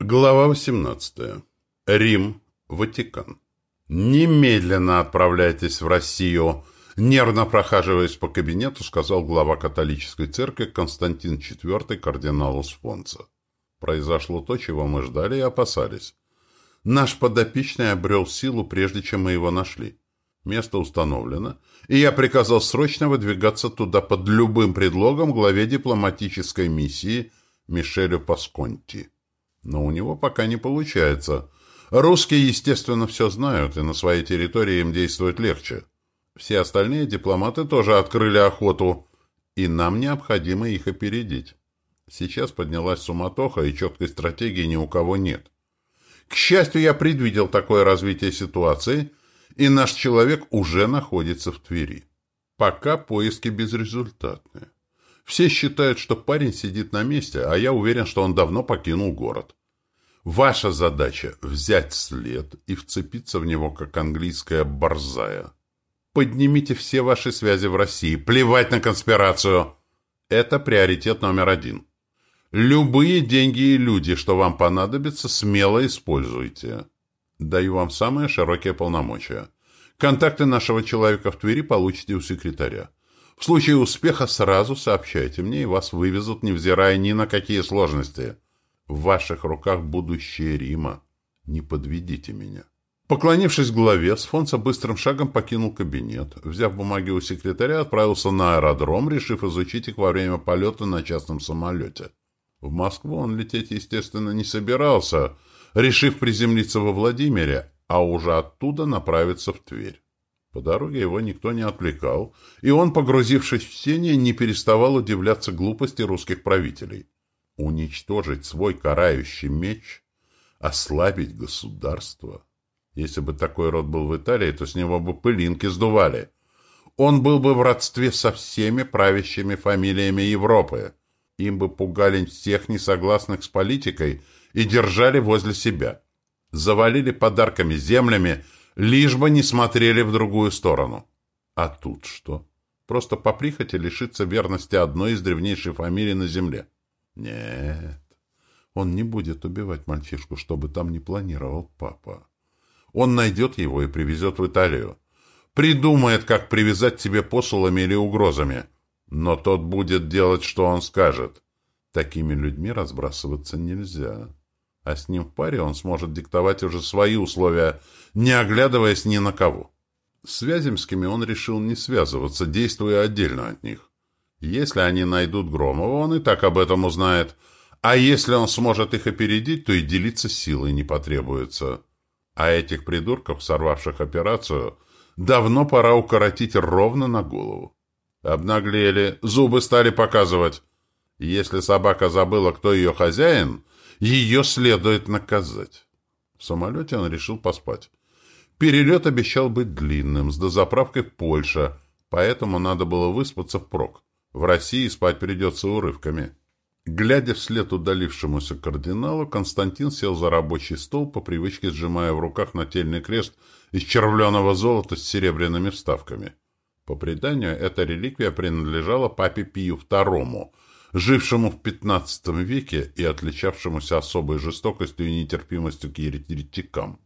Глава 18. Рим, Ватикан. «Немедленно отправляйтесь в Россию!» Нервно прохаживаясь по кабинету, сказал глава католической церкви Константин IV кардиналу Спонца. Произошло то, чего мы ждали и опасались. Наш подопечный обрел силу, прежде чем мы его нашли. Место установлено, и я приказал срочно выдвигаться туда под любым предлогом главе дипломатической миссии Мишелю Пасконти. Но у него пока не получается. Русские, естественно, все знают, и на своей территории им действовать легче. Все остальные дипломаты тоже открыли охоту, и нам необходимо их опередить. Сейчас поднялась суматоха, и четкой стратегии ни у кого нет. К счастью, я предвидел такое развитие ситуации, и наш человек уже находится в Твери. Пока поиски безрезультатные. Все считают, что парень сидит на месте, а я уверен, что он давно покинул город. Ваша задача — взять след и вцепиться в него, как английская борзая. Поднимите все ваши связи в России. Плевать на конспирацию. Это приоритет номер один. Любые деньги и люди, что вам понадобятся, смело используйте. Даю вам самые широкие полномочия. Контакты нашего человека в Твери получите у секретаря. В случае успеха сразу сообщайте мне, и вас вывезут, невзирая ни на какие сложности. В ваших руках будущее Рима. Не подведите меня. Поклонившись главе, Сфонса быстрым шагом покинул кабинет. Взяв бумаги у секретаря, отправился на аэродром, решив изучить их во время полета на частном самолете. В Москву он лететь, естественно, не собирался, решив приземлиться во Владимире, а уже оттуда направиться в Тверь. По дороге его никто не отвлекал, и он, погрузившись в сение, не переставал удивляться глупости русских правителей. Уничтожить свой карающий меч, ослабить государство. Если бы такой род был в Италии, то с него бы пылинки сдували. Он был бы в родстве со всеми правящими фамилиями Европы. Им бы пугали всех несогласных с политикой и держали возле себя. Завалили подарками, землями, лишь бы не смотрели в другую сторону. А тут что? Просто по прихоти лишиться верности одной из древнейших фамилий на земле. Нет, он не будет убивать мальчишку, чтобы там не планировал папа. Он найдет его и привезет в Италию. Придумает, как привязать тебе посулами или угрозами. Но тот будет делать, что он скажет. Такими людьми разбрасываться нельзя а с ним в паре он сможет диктовать уже свои условия, не оглядываясь ни на кого. С Вяземскими он решил не связываться, действуя отдельно от них. Если они найдут Громова, он и так об этом узнает. А если он сможет их опередить, то и делиться силой не потребуется. А этих придурков, сорвавших операцию, давно пора укоротить ровно на голову. Обнаглели, зубы стали показывать. Если собака забыла, кто ее хозяин, ее следует наказать. В самолете он решил поспать. Перелет обещал быть длинным, с дозаправкой в Польше, поэтому надо было выспаться впрок. В России спать придется урывками. Глядя вслед удалившемуся кардиналу, Константин сел за рабочий стол, по привычке сжимая в руках нательный крест из червленого золота с серебряными вставками. По преданию, эта реликвия принадлежала папе Пию II – жившему в XV веке и отличавшемуся особой жестокостью и нетерпимостью к еретикам.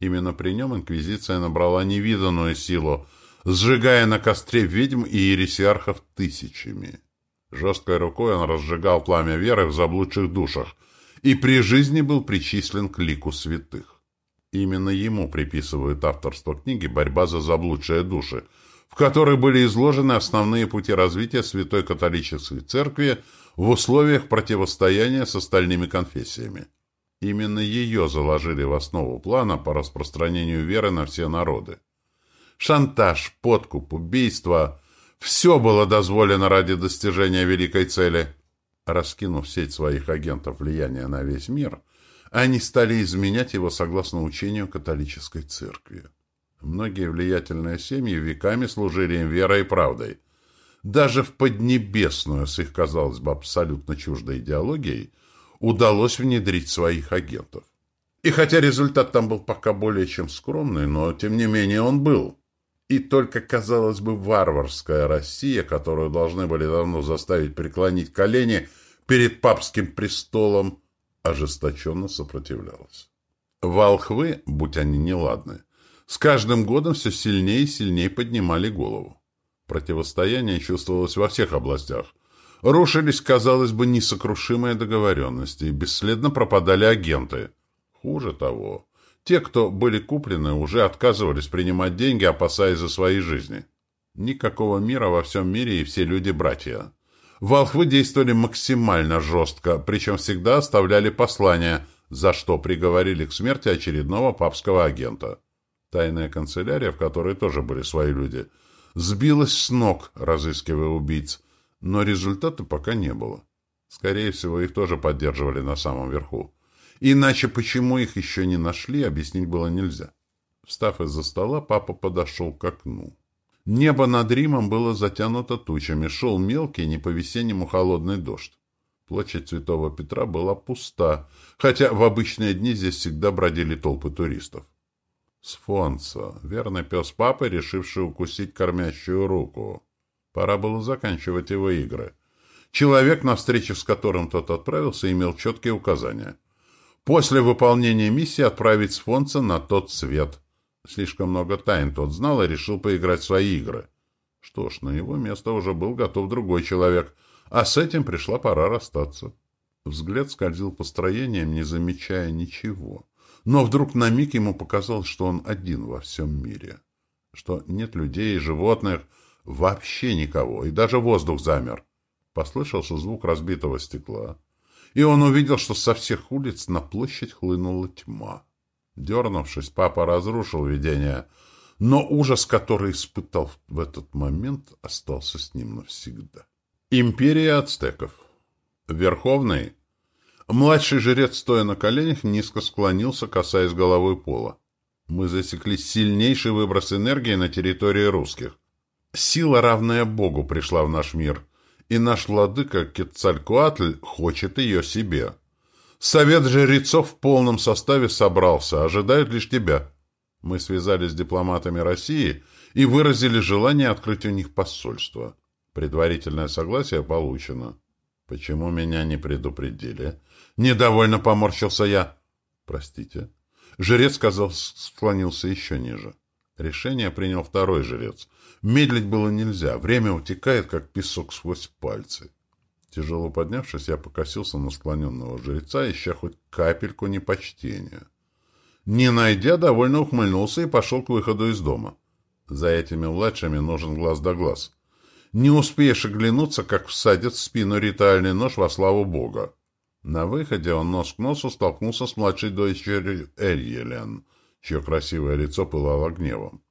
Именно при нем инквизиция набрала невиданную силу, сжигая на костре ведьм и ересиархов тысячами. Жесткой рукой он разжигал пламя веры в заблудших душах и при жизни был причислен к лику святых. Именно ему приписывают авторство книги «Борьба за заблудшие души», в которой были изложены основные пути развития Святой Католической Церкви в условиях противостояния с остальными конфессиями. Именно ее заложили в основу плана по распространению веры на все народы. Шантаж, подкуп, убийство – все было дозволено ради достижения великой цели. Раскинув сеть своих агентов влияния на весь мир, они стали изменять его согласно учению католической церкви. Многие влиятельные семьи веками служили им верой и правдой. Даже в Поднебесную с их, казалось бы, абсолютно чуждой идеологией удалось внедрить своих агентов. И хотя результат там был пока более чем скромный, но тем не менее он был. И только, казалось бы, варварская Россия, которую должны были давно заставить преклонить колени перед папским престолом, ожесточенно сопротивлялась. Волхвы, будь они неладны, с каждым годом все сильнее и сильнее поднимали голову. Противостояние чувствовалось во всех областях. Рушились, казалось бы, несокрушимые договоренности, и бесследно пропадали агенты. Хуже того, те, кто были куплены, уже отказывались принимать деньги, опасаясь за свои жизни. Никакого мира во всем мире, и все люди братья. Волхвы действовали максимально жестко, причем всегда оставляли послания, за что приговорили к смерти очередного папского агента. Тайная канцелярия, в которой тоже были свои люди, сбилась с ног, разыскивая убийц, но результата пока не было. Скорее всего, их тоже поддерживали на самом верху. Иначе почему их еще не нашли, объяснить было нельзя. Встав из-за стола, папа подошел к окну. Небо над Римом было затянуто тучами, шел мелкий, не по-весеннему холодный дождь. Площадь Святого Петра была пуста, хотя в обычные дни здесь всегда бродили толпы туристов. Сфонсо, верный пес папы, решивший укусить кормящую руку. Пора было заканчивать его игры. Человек, на встречу с которым тот отправился, имел четкие указания. После выполнения миссии отправить Сфонса на тот свет – Слишком много тайн тот знал и решил поиграть в свои игры. Что ж, на его место уже был готов другой человек, а с этим пришла пора расстаться. Взгляд скользил по строениям, не замечая ничего. Но вдруг на миг ему показалось, что он один во всем мире. Что нет людей и животных, вообще никого, и даже воздух замер. Послышался звук разбитого стекла, и он увидел, что со всех улиц на площадь хлынула тьма. Дернувшись, папа разрушил видение, но ужас, который испытал в этот момент, остался с ним навсегда. Империя ацтеков. Верховный, младший жрец, стоя на коленях, низко склонился, касаясь головой пола. Мы засекли сильнейший выброс энергии на территории русских. Сила, равная Богу, пришла в наш мир, и наш владыка Кецалькуатль хочет ее себе. Совет жрецов в полном составе собрался, ожидают лишь тебя. Мы связались с дипломатами России и выразили желание открыть у них посольство. Предварительное согласие получено. Почему меня не предупредили? Недовольно поморщился я. Простите. Жрец, сказал, склонился еще ниже. Решение принял второй жрец. Медлить было нельзя. Время утекает, как песок сквозь пальцы. Тяжело поднявшись, я покосился на склоненного жреца, ища хоть капельку непочтения. Не найдя, довольно ухмыльнулся и пошел к выходу из дома. За этими младшими нужен глаз да глаз. Не успеешь оглянуться, как всадит в спину ритуальный нож во славу Бога. На выходе он нос к носу столкнулся с младшей дочерью Эльелен, чье красивое лицо пылало гневом.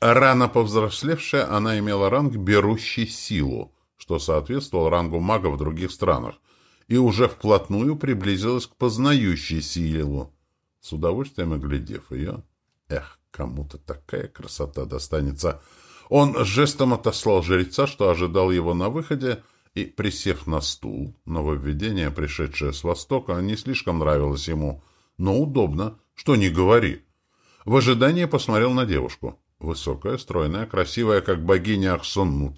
Рано повзрослевшая, она имела ранг «берущий силу», что соответствовал рангу мага в других странах, и уже вплотную приблизилась к познающей силу. С удовольствием оглядев ее, эх, кому-то такая красота достанется. Он жестом отослал жреца, что ожидал его на выходе, и, присев на стул, нововведение, пришедшее с востока, не слишком нравилось ему, но удобно, что не говори. В ожидании посмотрел на девушку. Высокая, стройная, красивая, как богиня Ахсон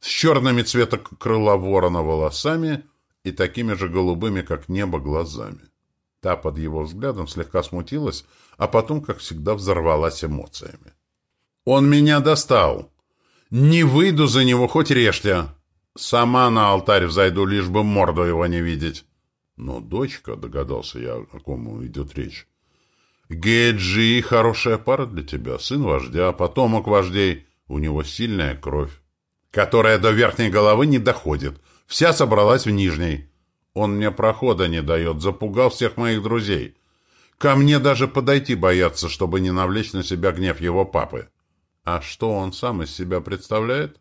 с черными цвета крыла ворона волосами и такими же голубыми, как небо, глазами. Та под его взглядом слегка смутилась, а потом, как всегда, взорвалась эмоциями. «Он меня достал! Не выйду за него, хоть режьте! Сама на алтарь взойду, лишь бы морду его не видеть!» «Но дочка», — догадался я, о ком идет речь, «Геджи — хорошая пара для тебя, сын вождя, потомок вождей, у него сильная кровь которая до верхней головы не доходит. Вся собралась в нижней. Он мне прохода не дает, запугал всех моих друзей. Ко мне даже подойти боятся, чтобы не навлечь на себя гнев его папы. А что он сам из себя представляет?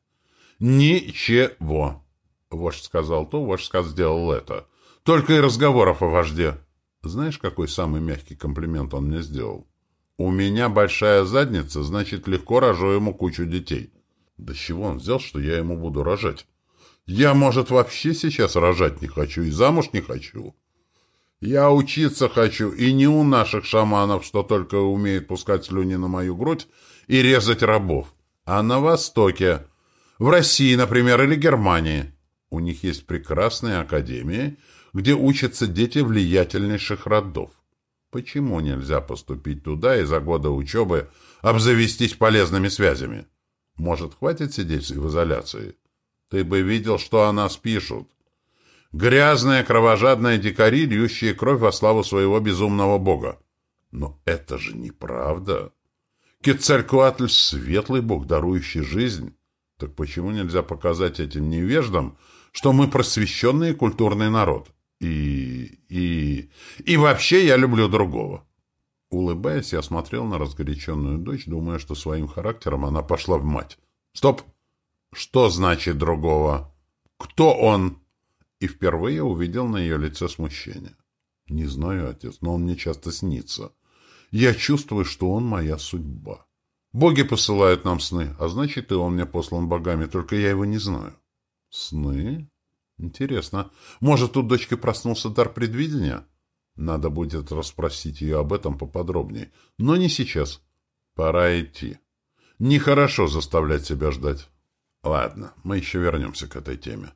Ничего. Вождь сказал то, вождь сделал это. Только и разговоров о вожде. Знаешь, какой самый мягкий комплимент он мне сделал? У меня большая задница, значит, легко рожу ему кучу детей. Да чего он взял, что я ему буду рожать? Я, может, вообще сейчас рожать не хочу и замуж не хочу. Я учиться хочу, и не у наших шаманов, что только умеют пускать слюни на мою грудь и резать рабов, а на Востоке, в России, например, или Германии. У них есть прекрасные академии, где учатся дети влиятельнейших родов. Почему нельзя поступить туда и за годы учебы обзавестись полезными связями? Может, хватит сидеть в изоляции? Ты бы видел, что о нас пишут. Грязные, кровожадные дикари, льющие кровь во славу своего безумного бога. Но это же неправда. Кецалькуатль — светлый бог, дарующий жизнь. Так почему нельзя показать этим невеждам, что мы просвещенный и культурный народ? И... и... и вообще я люблю другого. Улыбаясь, я смотрел на разгоряченную дочь, думая, что своим характером она пошла в мать. «Стоп! Что значит другого? Кто он?» И впервые увидел на ее лице смущение. «Не знаю, отец, но он мне часто снится. Я чувствую, что он моя судьба. Боги посылают нам сны, а значит, и он мне послан богами, только я его не знаю». «Сны? Интересно. Может, у дочки проснулся дар предвидения?» Надо будет расспросить ее об этом поподробнее. Но не сейчас. Пора идти. Нехорошо заставлять себя ждать. Ладно, мы еще вернемся к этой теме.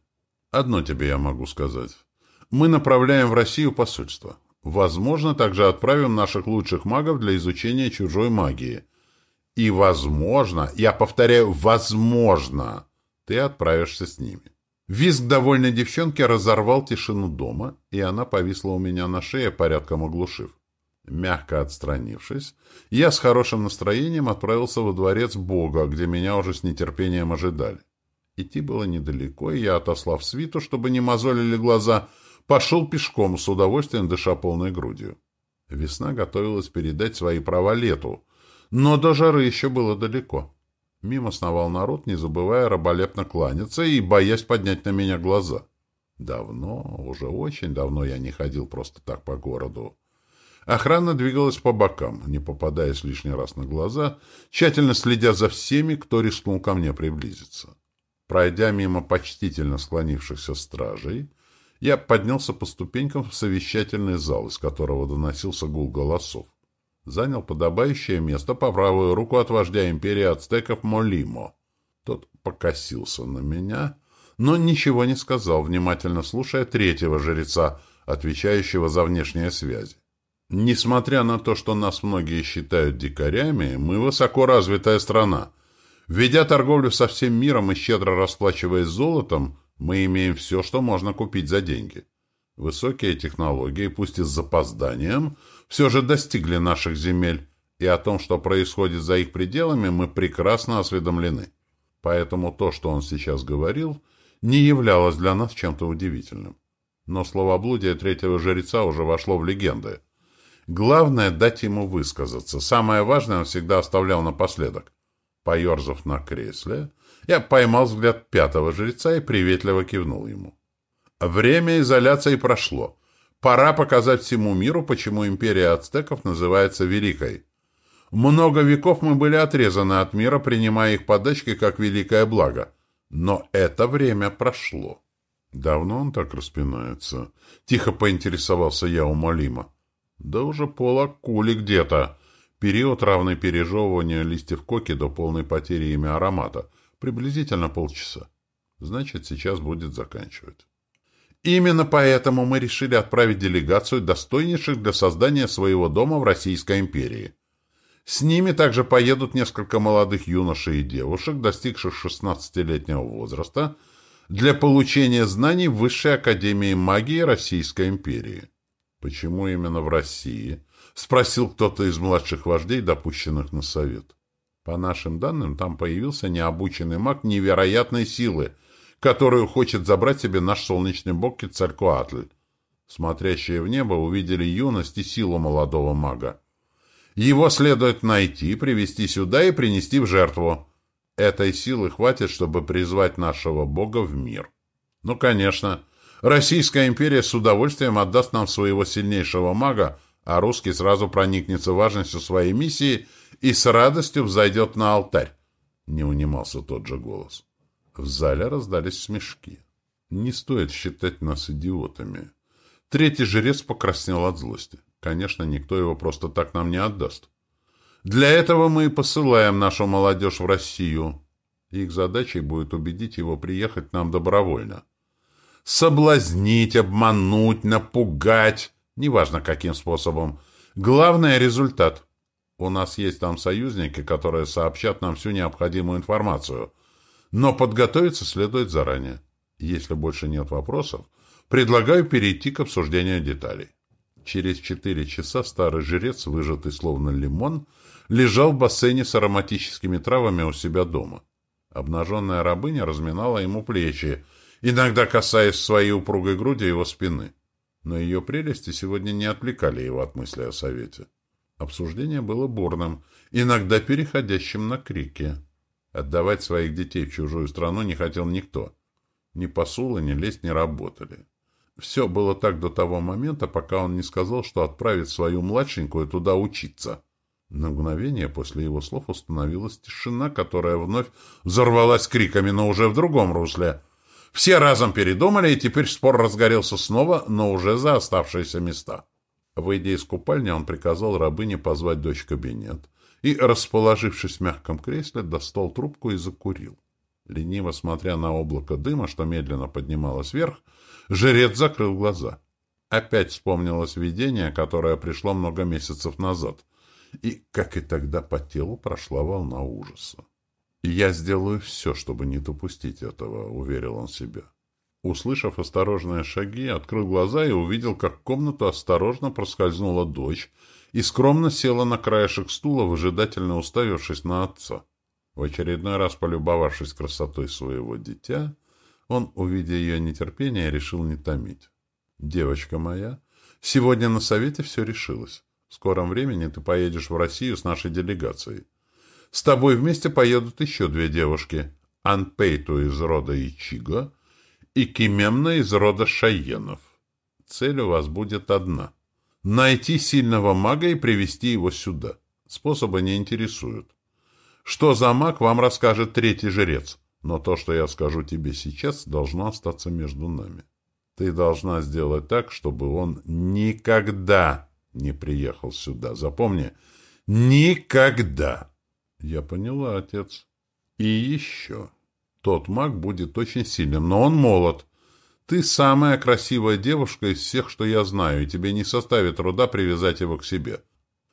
Одно тебе я могу сказать. Мы направляем в Россию посольство. Возможно, также отправим наших лучших магов для изучения чужой магии. И возможно, я повторяю, возможно, ты отправишься с ними. Визг довольной девчонки разорвал тишину дома, и она повисла у меня на шее, порядком оглушив. Мягко отстранившись, я с хорошим настроением отправился во дворец Бога, где меня уже с нетерпением ожидали. Идти было недалеко, и я, отослав свиту, чтобы не мозолили глаза, пошел пешком, с удовольствием дыша полной грудью. Весна готовилась передать свои права лету, но до жары еще было далеко. Мимо сновал народ, не забывая раболепно кланяться и боясь поднять на меня глаза. Давно, уже очень давно я не ходил просто так по городу. Охрана двигалась по бокам, не попадаясь лишний раз на глаза, тщательно следя за всеми, кто рискнул ко мне приблизиться. Пройдя мимо почтительно склонившихся стражей, я поднялся по ступенькам в совещательный зал, из которого доносился гул голосов занял подобающее место по правую руку от вождя империи ацтеков Молимо. Тот покосился на меня, но ничего не сказал, внимательно слушая третьего жреца, отвечающего за внешние связи. Несмотря на то, что нас многие считают дикарями, мы высоко развитая страна. Ведя торговлю со всем миром и щедро расплачиваясь золотом, мы имеем все, что можно купить за деньги. Высокие технологии, пусть и с запозданием, все же достигли наших земель, и о том, что происходит за их пределами, мы прекрасно осведомлены. Поэтому то, что он сейчас говорил, не являлось для нас чем-то удивительным. Но словоблудие третьего жреца уже вошло в легенды. Главное — дать ему высказаться. Самое важное он всегда оставлял напоследок. Поерзав на кресле, я поймал взгляд пятого жреца и приветливо кивнул ему. Время изоляции прошло. Пора показать всему миру, почему империя ацтеков называется Великой. Много веков мы были отрезаны от мира, принимая их подачки как великое благо. Но это время прошло. Давно он так распинается? Тихо поинтересовался я у Малима. Да уже пола кули где-то. Период, равный пережевыванию листьев коки до полной потери ими аромата. Приблизительно полчаса. Значит, сейчас будет заканчивать. Именно поэтому мы решили отправить делегацию достойнейших для создания своего дома в Российской империи. С ними также поедут несколько молодых юношей и девушек, достигших 16-летнего возраста, для получения знаний Высшей Академии Магии Российской империи. «Почему именно в России?» — спросил кто-то из младших вождей, допущенных на совет. По нашим данным, там появился необученный маг невероятной силы — которую хочет забрать себе наш солнечный бог Кецалькоатль. Смотрящие в небо увидели юность и силу молодого мага. Его следует найти, привести сюда и принести в жертву. Этой силы хватит, чтобы призвать нашего бога в мир. Ну, конечно, Российская империя с удовольствием отдаст нам своего сильнейшего мага, а русский сразу проникнется важностью своей миссии и с радостью взойдет на алтарь. Не унимался тот же голос. В зале раздались смешки. Не стоит считать нас идиотами. Третий жрец покраснел от злости. Конечно, никто его просто так нам не отдаст. Для этого мы и посылаем нашу молодежь в Россию. Их задачей будет убедить его приехать нам добровольно. Соблазнить, обмануть, напугать. Неважно, каким способом. Главное — результат. У нас есть там союзники, которые сообщат нам всю необходимую информацию. Но подготовиться следует заранее. Если больше нет вопросов, предлагаю перейти к обсуждению деталей. Через четыре часа старый жрец, выжатый словно лимон, лежал в бассейне с ароматическими травами у себя дома. Обнаженная рабыня разминала ему плечи, иногда касаясь своей упругой груди его спины. Но ее прелести сегодня не отвлекали его от мысли о совете. Обсуждение было бурным, иногда переходящим на крики. Отдавать своих детей в чужую страну не хотел никто. Ни посулы, ни лезть не работали. Все было так до того момента, пока он не сказал, что отправит свою младшенькую туда учиться. На мгновение после его слов установилась тишина, которая вновь взорвалась криками, но уже в другом русле. Все разом передумали, и теперь спор разгорелся снова, но уже за оставшиеся места. Выйдя из купальни, он приказал рабыне позвать дочь в кабинет и, расположившись в мягком кресле, достал трубку и закурил. Лениво смотря на облако дыма, что медленно поднималось вверх, жрец закрыл глаза. Опять вспомнилось видение, которое пришло много месяцев назад, и, как и тогда, по телу прошла волна ужаса. «Я сделаю все, чтобы не допустить этого», — уверил он себя. Услышав осторожные шаги, открыл глаза и увидел, как в комнату осторожно проскользнула дочь и скромно села на краешек стула, выжидательно уставившись на отца. В очередной раз полюбовавшись красотой своего дитя, он, увидя ее нетерпение, решил не томить. «Девочка моя, сегодня на совете все решилось. В скором времени ты поедешь в Россию с нашей делегацией. С тобой вместе поедут еще две девушки. Анпейту из рода Ичиго и Кимемна из рода Шайенов. Цель у вас будет одна — найти сильного мага и привести его сюда. Способы не интересуют. Что за маг, вам расскажет третий жрец, но то, что я скажу тебе сейчас, должно остаться между нами. Ты должна сделать так, чтобы он никогда не приехал сюда. Запомни, никогда. Я поняла, отец. И еще. Тот маг будет очень сильным, но он молод. Ты самая красивая девушка из всех, что я знаю, и тебе не составит труда привязать его к себе.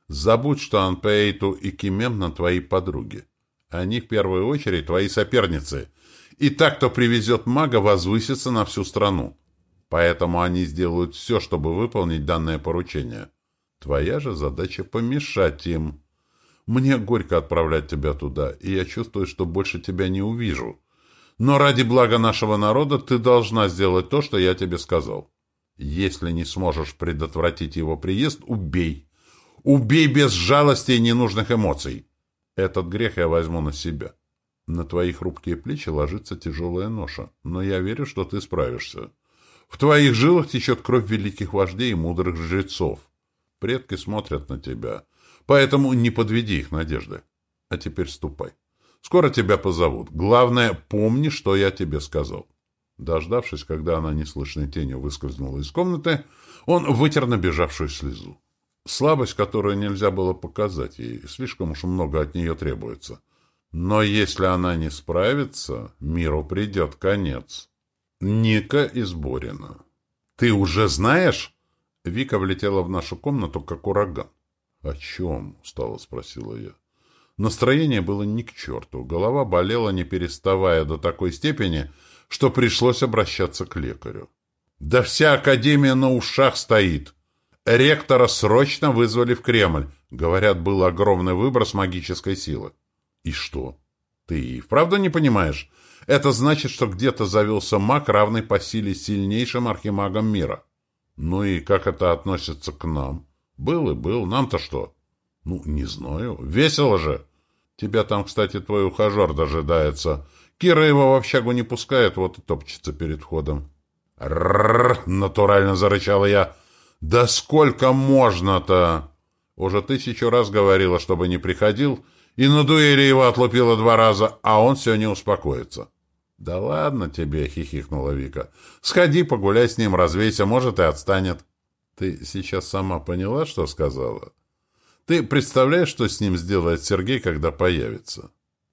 Забудь, что Анпейту и Кимем на твои подруги. Они в первую очередь твои соперницы. И так, кто привезет мага, возвысится на всю страну. Поэтому они сделают все, чтобы выполнить данное поручение. Твоя же задача помешать им. Мне горько отправлять тебя туда, и я чувствую, что больше тебя не увижу. Но ради блага нашего народа ты должна сделать то, что я тебе сказал. Если не сможешь предотвратить его приезд, убей. Убей без жалости и ненужных эмоций. Этот грех я возьму на себя. На твои хрупкие плечи ложится тяжелая ноша, но я верю, что ты справишься. В твоих жилах течет кровь великих вождей и мудрых жрецов. Предки смотрят на тебя, поэтому не подведи их надежды. А теперь ступай. Скоро тебя позовут. Главное, помни, что я тебе сказал. Дождавшись, когда она неслышной тенью выскользнула из комнаты, он вытер набежавшую слезу. Слабость, которую нельзя было показать ей, слишком уж много от нее требуется. Но если она не справится, миру придет конец. Ника из Борина. «Ты уже знаешь?» Вика влетела в нашу комнату, как ураган. «О чем?» — устало спросила я. Настроение было ни к черту. Голова болела, не переставая до такой степени, что пришлось обращаться к лекарю. «Да вся Академия на ушах стоит!» Ректора срочно вызвали в Кремль. Говорят, был огромный выброс магической силы. И что? Ты и вправду не понимаешь? Это значит, что где-то завелся маг, равный по силе сильнейшим архимагам мира. Ну и как это относится к нам? Был и был. Нам-то что? Ну, не знаю. Весело же. Тебя там, кстати, твой ухажер дожидается. Кира его в общагу не пускает, вот и топчется перед входом. «Рррр!» — натурально зарычала я. «Да сколько можно-то?» Уже тысячу раз говорила, чтобы не приходил, и на дуэли его отлупила два раза, а он все не успокоится. «Да ладно тебе», — хихикнула Вика. «Сходи, погуляй с ним, развейся, может, и отстанет». «Ты сейчас сама поняла, что сказала?» «Ты представляешь, что с ним сделает Сергей, когда появится?»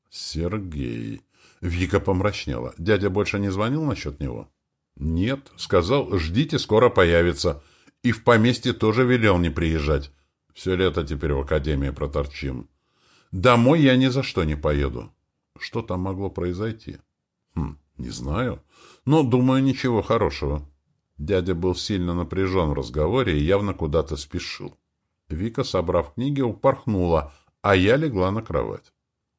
«Сергей...» Вика помрачнела. «Дядя больше не звонил насчет него?» Нет, сказал, ждите, скоро появится. И в поместье тоже велел не приезжать. Все лето теперь в академии проторчим. Домой я ни за что не поеду. Что там могло произойти? Хм, не знаю. Но, думаю, ничего хорошего. Дядя был сильно напряжен в разговоре и явно куда-то спешил. Вика, собрав книги, упорхнула, а я легла на кровать.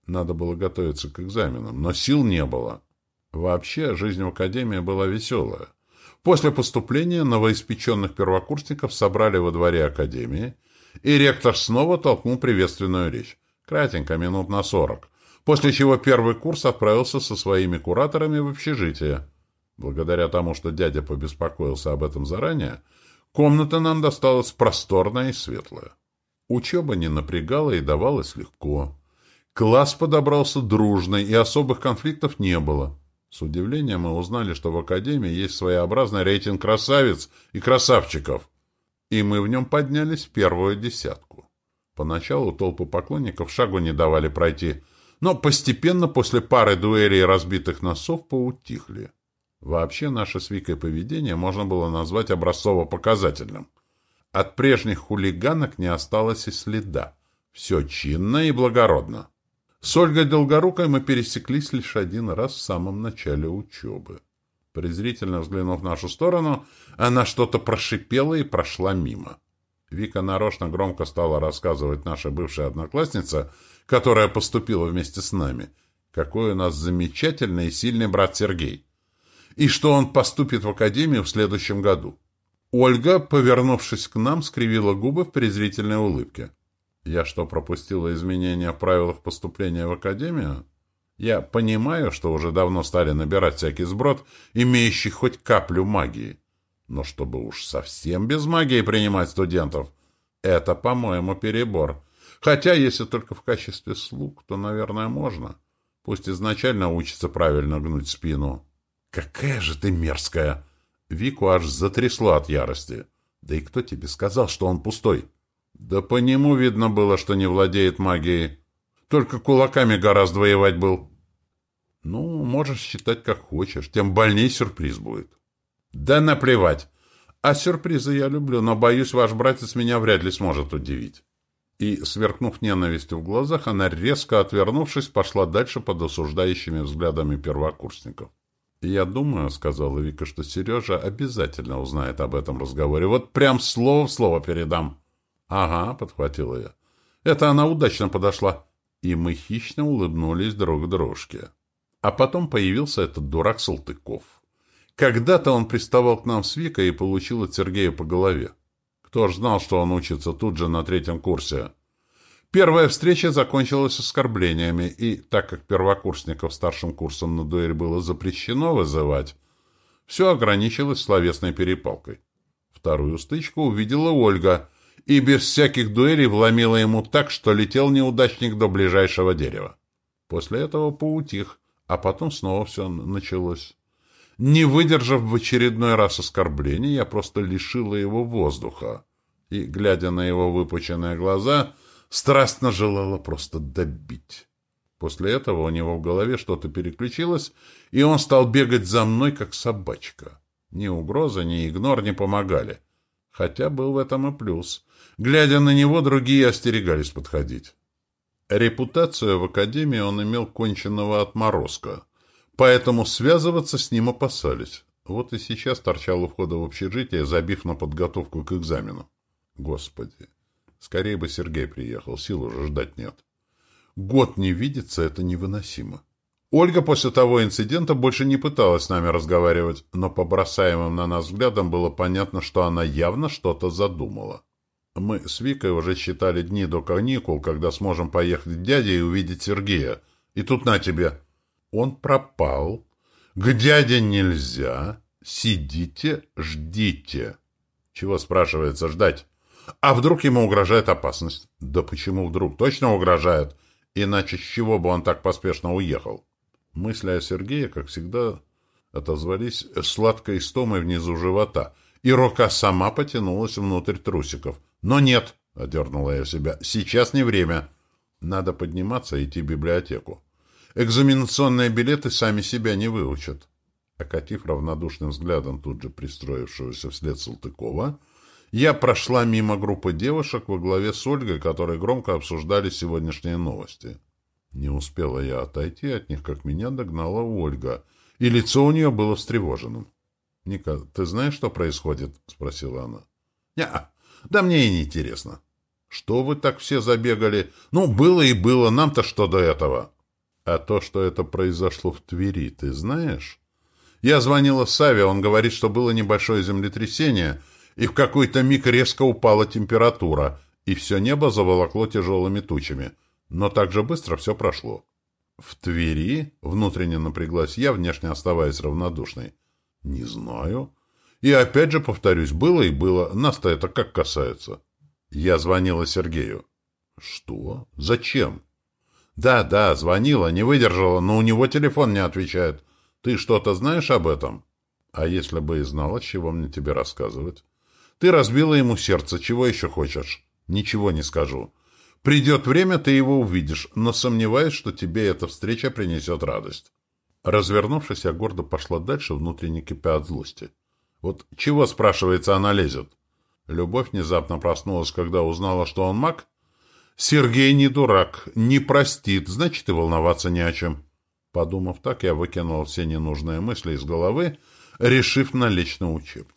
Надо было готовиться к экзаменам, но сил не было. Вообще, жизнь в академии была веселая. После поступления новоиспеченных первокурсников собрали во дворе академии, и ректор снова толкнул приветственную речь. Кратенько, минут на сорок. После чего первый курс отправился со своими кураторами в общежитие. Благодаря тому, что дядя побеспокоился об этом заранее, комната нам досталась просторная и светлая. Учеба не напрягала и давалась легко. Класс подобрался дружный, и особых конфликтов не было. С удивлением мы узнали, что в Академии есть своеобразный рейтинг красавиц и красавчиков, и мы в нем поднялись в первую десятку. Поначалу толпы поклонников шагу не давали пройти, но постепенно после пары дуэлей и разбитых носов поутихли. Вообще наше с Викой поведение можно было назвать образцово-показательным. От прежних хулиганок не осталось и следа. Все чинно и благородно. С Ольгой Долгорукой мы пересеклись лишь один раз в самом начале учебы. Презрительно взглянув в нашу сторону, она что-то прошипела и прошла мимо. Вика нарочно громко стала рассказывать наша бывшая одноклассница, которая поступила вместе с нами, какой у нас замечательный и сильный брат Сергей, и что он поступит в академию в следующем году. Ольга, повернувшись к нам, скривила губы в презрительной улыбке. Я что, пропустила изменения в правилах поступления в академию? Я понимаю, что уже давно стали набирать всякий сброд, имеющий хоть каплю магии. Но чтобы уж совсем без магии принимать студентов, это, по-моему, перебор. Хотя, если только в качестве слуг, то, наверное, можно. Пусть изначально учится правильно гнуть спину. Какая же ты мерзкая! Вику аж затрясло от ярости. Да и кто тебе сказал, что он пустой? Да по нему видно было, что не владеет магией. Только кулаками гораздо воевать был. Ну, можешь считать как хочешь, тем больней сюрприз будет. Да наплевать. А сюрпризы я люблю, но, боюсь, ваш братец меня вряд ли сможет удивить. И, сверкнув ненавистью в глазах, она, резко отвернувшись, пошла дальше под осуждающими взглядами первокурсников. «Я думаю, — сказала Вика, — что Сережа обязательно узнает об этом разговоре. Вот прям слово в слово передам». «Ага», — подхватила я. «Это она удачно подошла». И мы хищно улыбнулись друг дружке. А потом появился этот дурак Салтыков. Когда-то он приставал к нам с Викой и получил от Сергея по голове. Кто ж знал, что он учится тут же на третьем курсе? Первая встреча закончилась оскорблениями, и так как первокурсников старшим курсом на дуэль было запрещено вызывать, все ограничилось словесной перепалкой. Вторую стычку увидела Ольга — и без всяких дуэлей вломила ему так, что летел неудачник до ближайшего дерева. После этого поутих, а потом снова все началось. Не выдержав в очередной раз оскорбления, я просто лишила его воздуха и, глядя на его выпученные глаза, страстно желала просто добить. После этого у него в голове что-то переключилось, и он стал бегать за мной, как собачка. Ни угроза, ни игнор не помогали. Хотя был в этом и плюс. Глядя на него, другие остерегались подходить. Репутацию в академии он имел конченного отморозка, поэтому связываться с ним опасались. Вот и сейчас торчал у входа в общежитие, забив на подготовку к экзамену. Господи, скорее бы Сергей приехал, сил уже ждать нет. Год не видеться — это невыносимо. Ольга после того инцидента больше не пыталась с нами разговаривать, но по бросаемым на нас взглядам было понятно, что она явно что-то задумала. Мы с Викой уже считали дни до каникул, когда сможем поехать к дяде и увидеть Сергея. И тут на тебе. Он пропал. К дяде нельзя. Сидите, ждите. Чего, спрашивается, ждать? А вдруг ему угрожает опасность? Да почему вдруг? Точно угрожает. Иначе с чего бы он так поспешно уехал? Мысли о Сергее, как всегда, отозвались сладкой стомой внизу живота, и рука сама потянулась внутрь трусиков. «Но нет», — одернула я себя, — «сейчас не время. Надо подниматься и идти в библиотеку. Экзаменационные билеты сами себя не выучат». Окатив равнодушным взглядом тут же пристроившегося вслед Салтыкова, я прошла мимо группы девушек во главе с Ольгой, которые громко обсуждали сегодняшние новости. Не успела я отойти от них, как меня догнала Ольга, и лицо у нее было встревоженным. — Ника, ты знаешь, что происходит? — спросила она. — Не, да мне и не интересно. — Что вы так все забегали? Ну, было и было, нам-то что до этого? — А то, что это произошло в Твери, ты знаешь? Я звонила Саве, он говорит, что было небольшое землетрясение, и в какой-то миг резко упала температура, и все небо заволокло тяжелыми тучами. Но так же быстро все прошло. В Твери внутренне напряглась я, внешне оставаясь равнодушной. Не знаю. И опять же повторюсь, было и было. Нас-то это как касается. Я звонила Сергею. Что? Зачем? Да, да, звонила, не выдержала, но у него телефон не отвечает. Ты что-то знаешь об этом? А если бы и знала, чего мне тебе рассказывать? Ты разбила ему сердце, чего еще хочешь? Ничего не скажу. Придет время, ты его увидишь, но сомневаюсь, что тебе эта встреча принесет радость. Развернувшись, я гордо пошла дальше, внутренне кипя от злости. Вот чего, спрашивается, она лезет? Любовь внезапно проснулась, когда узнала, что он маг? Сергей не дурак, не простит, значит, и волноваться не о чем. Подумав так, я выкинула все ненужные мысли из головы, решив налечь на учебник.